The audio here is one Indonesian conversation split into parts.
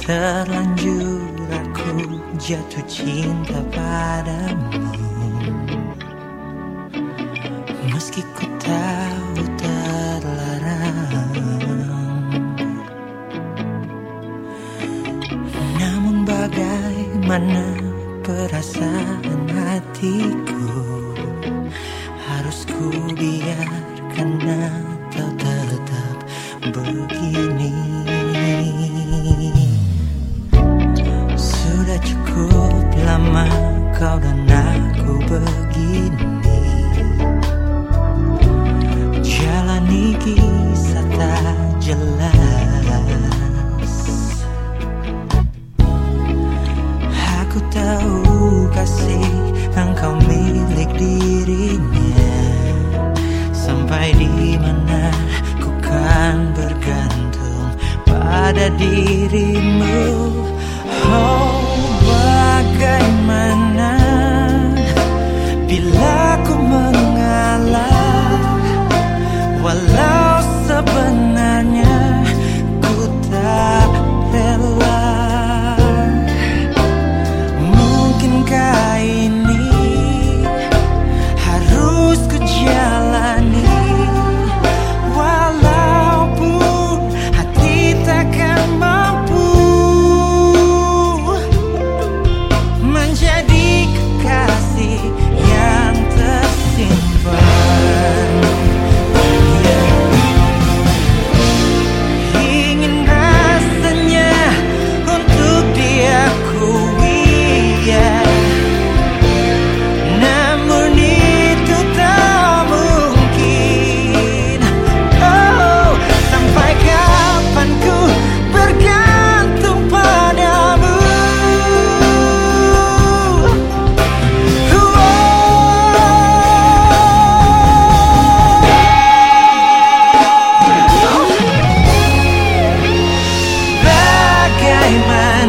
Terlanjur aku jatuh cinta padamu. Meski ku tahu terlarang. Namun bagaimana perasaan hatiku? Harus ku biarkan atau tetap begini kau dan aku begini. Jalani kisah tak jelas. Aku tahu kasih engkau milik dirinya. Sampai di mana ku kan bergantung pada dirimu wala Bagaimana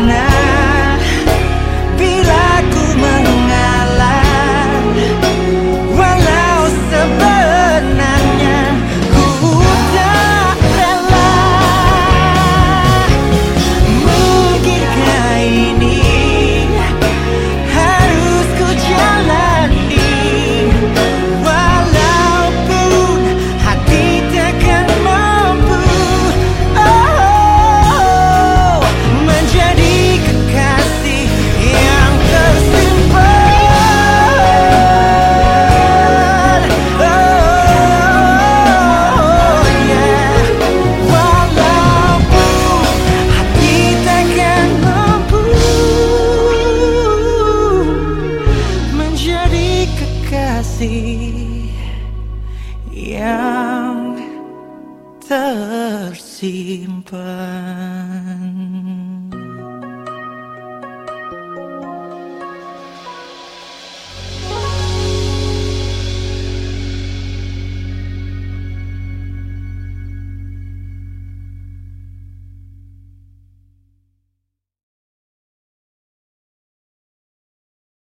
kasih yang tersimpan.